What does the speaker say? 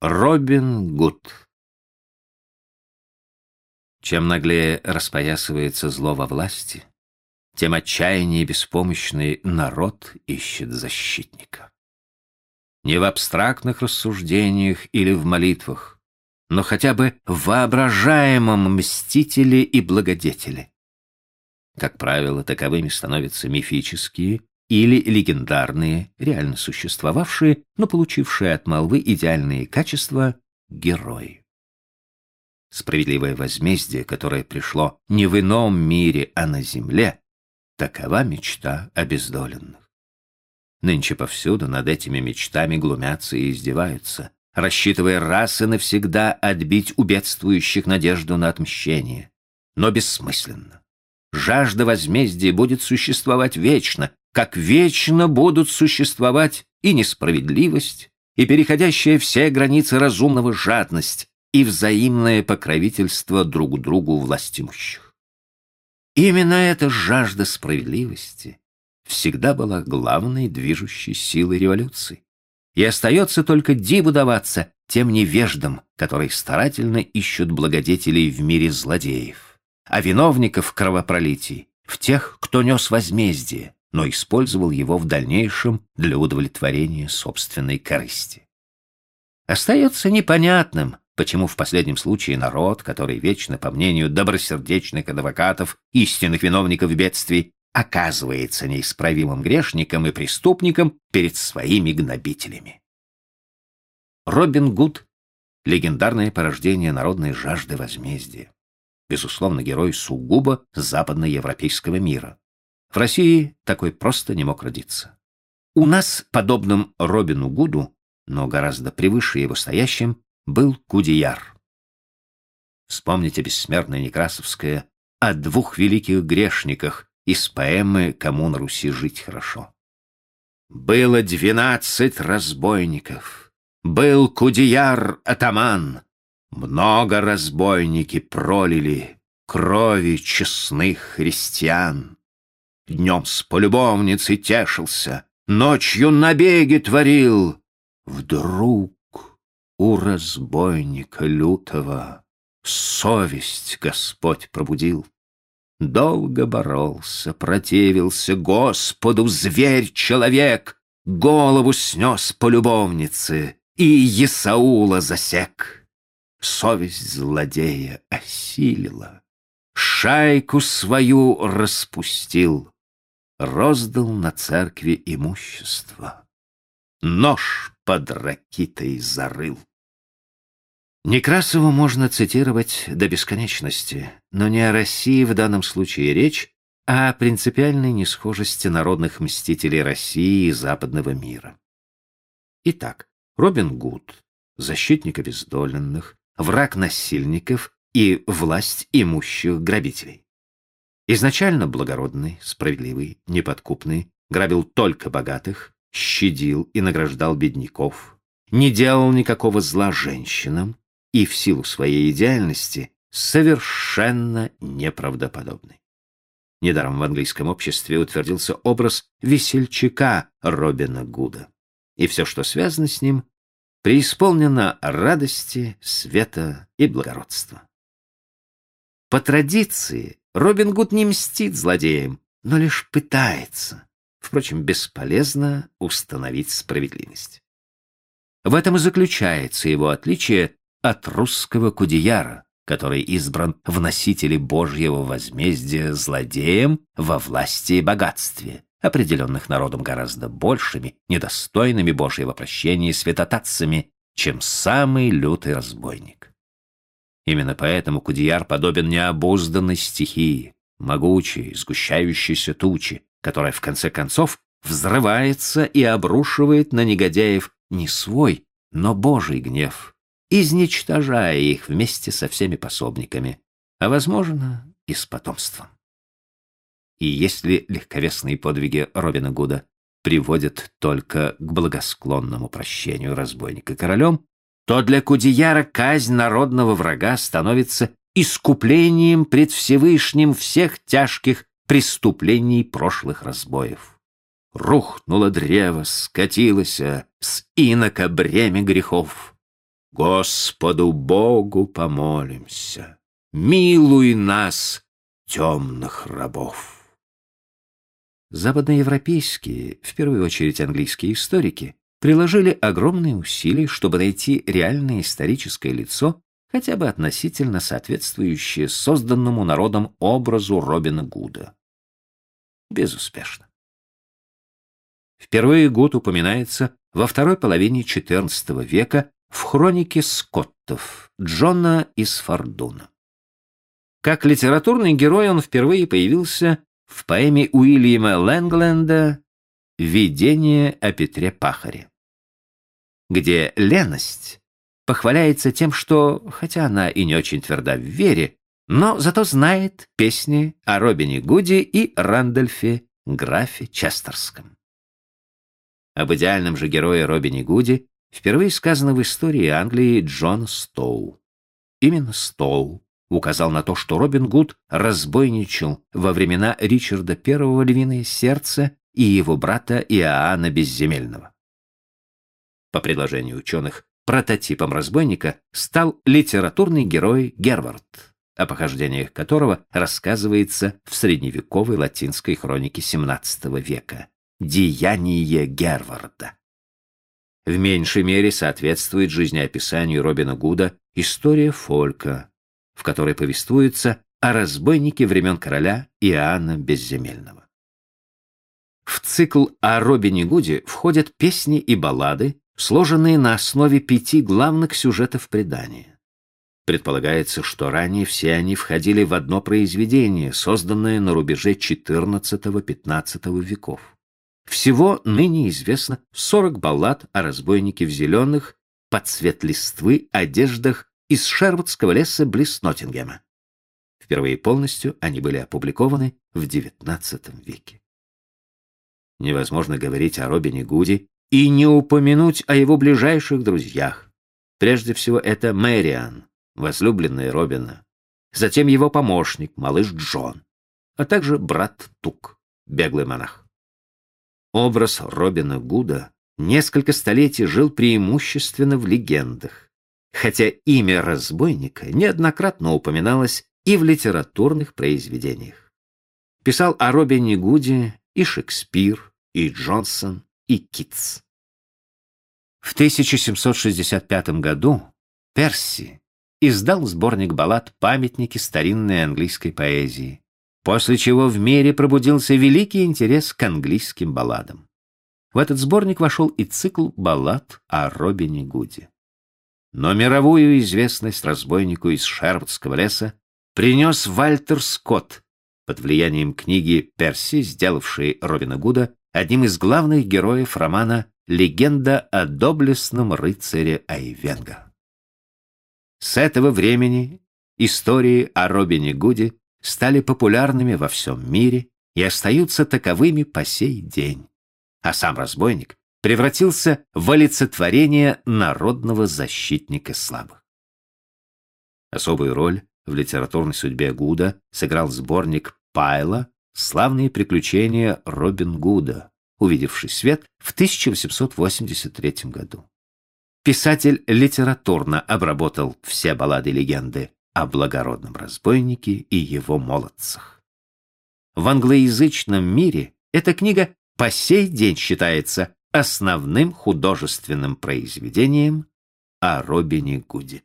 Робин Гуд Чем наглее распоясывается зло во власти, тем отчаяннее беспомощный народ ищет защитника. Не в абстрактных рассуждениях или в молитвах, но хотя бы в воображаемом мстителе и благодетеле. Как правило, таковыми становятся мифические или легендарные, реально существовавшие, но получившие от молвы идеальные качества герои. Справедливое возмездие, которое пришло не в ином мире, а на земле, такова мечта обездоленных. Нынче повсюду над этими мечтами глумятся и издеваются, рассчитывая раз и навсегда отбить у бедствующих надежду на отмщение. Но бессмысленно. Жажда возмездия будет существовать вечно, как вечно будут существовать и несправедливость, и переходящая все границы разумного жадность, и взаимное покровительство друг другу властимущих. Именно эта жажда справедливости всегда была главной движущей силой революции. И остается только диву даваться тем невеждам, которые старательно ищут благодетелей в мире злодеев, а виновников кровопролитий в тех, кто нес возмездие, но использовал его в дальнейшем для удовлетворения собственной корысти. Остается непонятным, почему в последнем случае народ, который вечно, по мнению добросердечных адвокатов, истинных виновников бедствий, оказывается неисправимым грешником и преступником перед своими гнобителями. Робин Гуд — легендарное порождение народной жажды возмездия. Безусловно, герой сугубо западноевропейского мира. В России такой просто не мог родиться. У нас, подобным Робину Гуду, но гораздо превыше его стоящим, был Кудияр. Вспомните бессмертное Некрасовское о двух великих грешниках из поэмы «Кому на Руси жить хорошо». Было двенадцать разбойников, был Кудияр-атаман, много разбойники пролили крови честных христиан. Днем с полюбовницей тешился, ночью набеги творил. Вдруг у разбойника лютого совесть Господь пробудил. Долго боролся, противился Господу зверь-человек, голову снес полюбовнице и Есаула засек. Совесть злодея осилила, шайку свою распустил роздал на церкви имущество. Нож под ракитой зарыл. Некрасову можно цитировать до бесконечности, но не о России в данном случае речь, а о принципиальной несхожести народных мстителей России и западного мира. Итак, Робин Гуд, защитник обездоленных, враг насильников и власть имущих грабителей. Изначально благородный, справедливый, неподкупный, грабил только богатых, щадил и награждал бедняков, не делал никакого зла женщинам и в силу своей идеальности совершенно неправдоподобный. Недаром в английском обществе утвердился образ весельчака Робина Гуда. И все, что связано с ним, преисполнено радости, света и благородства. По традиции, Робин Гуд не мстит злодеям, но лишь пытается, впрочем, бесполезно установить справедливость. В этом и заключается его отличие от русского кудияра, который избран в носители Божьего возмездия злодеям во власти и богатстве, определенных народом гораздо большими, недостойными Божьего прощения святотатцами, чем самый лютый разбойник. Именно поэтому Кудияр подобен необузданной стихии, могучей, сгущающейся тучи, которая в конце концов взрывается и обрушивает на негодяев не свой, но Божий гнев, изничтожая их вместе со всеми пособниками, а, возможно, и с потомством. И если легковесные подвиги Робина Гуда приводят только к благосклонному прощению разбойника королем, то для Кудияра казнь народного врага становится искуплением пред Всевышним всех тяжких преступлений прошлых разбоев. Рухнуло древо, скатилось с инока бремя грехов. Господу Богу помолимся, милуй нас, темных рабов. Западноевропейские, в первую очередь английские историки, приложили огромные усилия, чтобы найти реальное историческое лицо, хотя бы относительно соответствующее созданному народом образу Робина Гуда. Безуспешно. Впервые Гуд упоминается во второй половине XIV века в хронике Скоттов Джона из Фордуна. Как литературный герой он впервые появился в поэме Уильяма Лэнгленда «Видение о Петре Пахаре», где леность похваляется тем, что, хотя она и не очень тверда в вере, но зато знает песни о Робине Гуди и Рандольфе графе Честерском. Об идеальном же герое Робине Гуди впервые сказано в истории Англии Джон Стоу. Именно Стоу указал на то, что Робин Гуд разбойничал во времена Ричарда I «Львиное сердце» и его брата Иоанна Безземельного. По предложению ученых, прототипом разбойника стал литературный герой Гервард, о похождениях которого рассказывается в средневековой латинской хронике XVII века «Деяние Герварда». В меньшей мере соответствует жизнеописанию Робина Гуда история Фолька, в которой повествуется о разбойнике времен короля Иоанна Безземельного. В цикл о Робине Гуде входят песни и баллады, сложенные на основе пяти главных сюжетов предания. Предполагается, что ранее все они входили в одно произведение, созданное на рубеже XIV-XV веков. Всего ныне известно 40 баллад о разбойнике в зеленых, под цвет листвы, одеждах из Шервудского леса близ Ноттингема. Впервые полностью они были опубликованы в XIX веке. Невозможно говорить о Робине Гуди и не упомянуть о его ближайших друзьях. Прежде всего, это Мэриан, возлюбленная Робина, затем его помощник, малыш Джон, а также брат Тук, беглый монах. Образ Робина Гуда несколько столетий жил преимущественно в легендах хотя имя разбойника неоднократно упоминалось и в литературных произведениях. Писал о Робине Гуди и Шекспир, и Джонсон, и Китс. В 1765 году Перси издал сборник баллад «Памятники старинной английской поэзии», после чего в мире пробудился великий интерес к английским балладам. В этот сборник вошел и цикл баллад о Робине Гуди. Но мировую известность разбойнику из Шервудского леса принес Вальтер Скотт под влиянием книги Перси, сделавшей Робина Гуда одним из главных героев романа «Легенда о доблестном рыцаре Айвенга». С этого времени истории о Робине Гуде стали популярными во всем мире и остаются таковыми по сей день. А сам разбойник превратился в олицетворение народного защитника слабых. Особую роль в литературной судьбе Гуда сыграл сборник Пайла «Славные приключения Робин Гуда», увидевший свет в 1883 году. Писатель литературно обработал все баллады легенды о благородном разбойнике и его молодцах. В англоязычном мире эта книга по сей день считается основным художественным произведением о Робине Гуде.